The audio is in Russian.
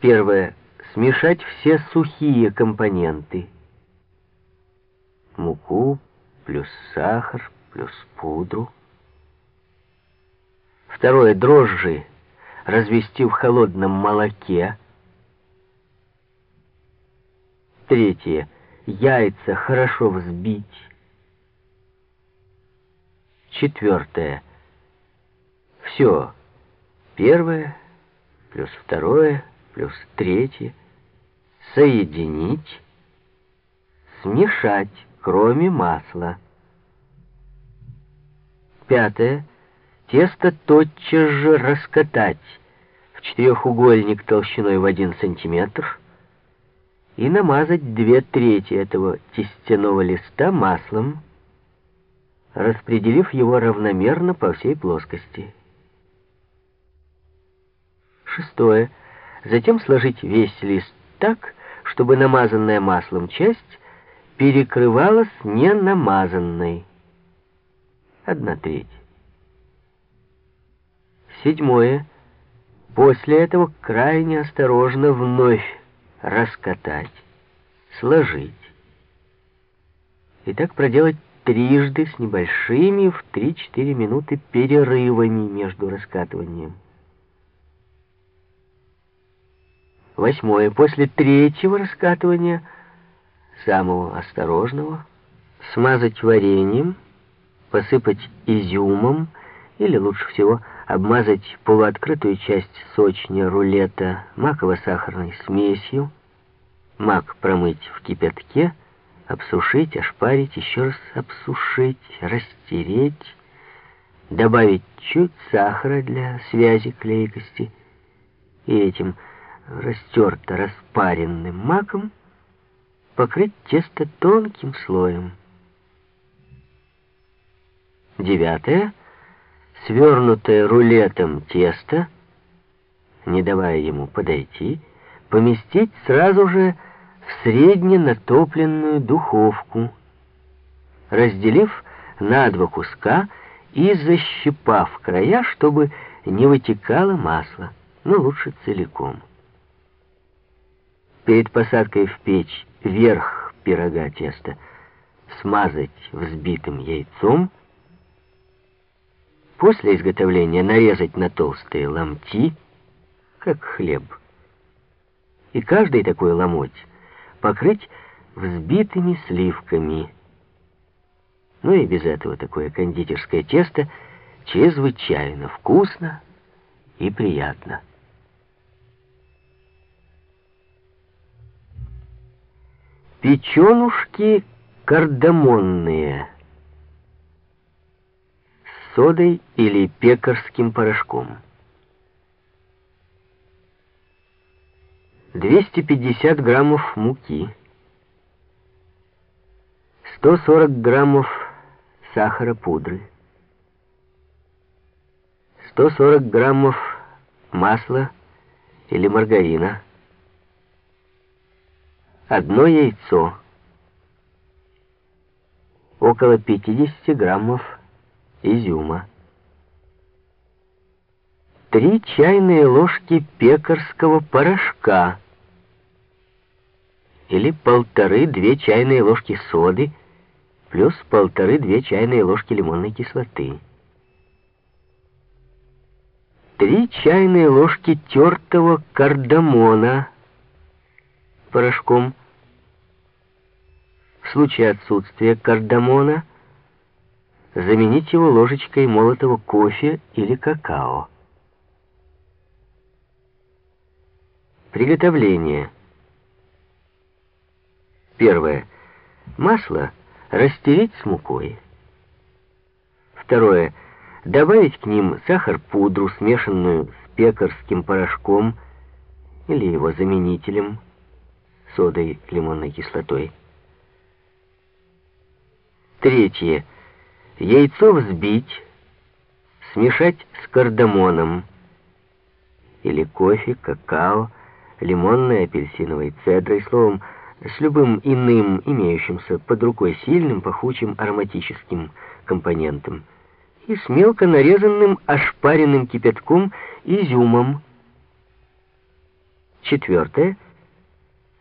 Первое. Смешать все сухие компоненты. Муку плюс сахар плюс пудру. Второе. Дрожжи развести в холодном молоке. Третье. Яйца хорошо взбить. Четвертое. Все. Первое плюс второе плюс третье. Соединить. Смешать, кроме масла. Пятое. Тесто тотчас же раскатать в четырехугольник толщиной в один сантиметр и намазать две трети этого тестяного листа маслом, распределив его равномерно по всей плоскости. Шестое. Затем сложить весь лист так, чтобы намазанная маслом часть перекрывалась не намазанной. Одна треть. Седьмое. После этого крайне осторожно вновь раскатать, сложить. И так проделать трижды с небольшими в 3-4 минуты перерывами между раскатыванием. Восьмое. После третьего раскатывания, самого осторожного, смазать вареньем, посыпать изюмом. Или лучше всего обмазать полуоткрытую часть сочня рулета маково-сахарной смесью, мак промыть в кипятке, обсушить, ошпарить, еще раз обсушить, растереть, добавить чуть сахара для связи клейкости. И этим растерто распаренным маком покрыть тесто тонким слоем. Девятое. Свернутое рулетом тесто, не давая ему подойти, поместить сразу же в средне натопленную духовку, разделив на два куска и защипав края, чтобы не вытекало масло, но лучше целиком. Перед посадкой в печь верх пирога теста смазать взбитым яйцом, после изготовления нарезать на толстые ломти, как хлеб, и каждый такой ломоть покрыть взбитыми сливками. Ну и без этого такое кондитерское тесто чрезвычайно вкусно и приятно. Печенушки кардамонные. С содой или пекарским порошком. 250 граммов муки, 140 граммов сахара пудры, 140 граммов масла или маргарина, одно яйцо, около 50 граммов изюма, три чайные ложки пекарского порошка. Или полторы-две чайные ложки соды плюс полторы-две чайные ложки лимонной кислоты. Три чайные ложки тертого кардамона порошком в случае отсутствия кардамона заменить его ложечкой молотого кофе или какао. Приготовление. Первое. Масло растереть с мукой. Второе. Добавить к ним сахар-пудру, смешанную с пекарским порошком или его заменителем, содой, лимонной кислотой. Третье. Яйцо взбить, смешать с кардамоном или кофе, какао, лимонной, апельсиновой цедрой, словом, с любым иным, имеющимся под рукой сильным, пахучим, ароматическим компонентом, и с мелко нарезанным, ошпаренным кипятком изюмом. Четвертое —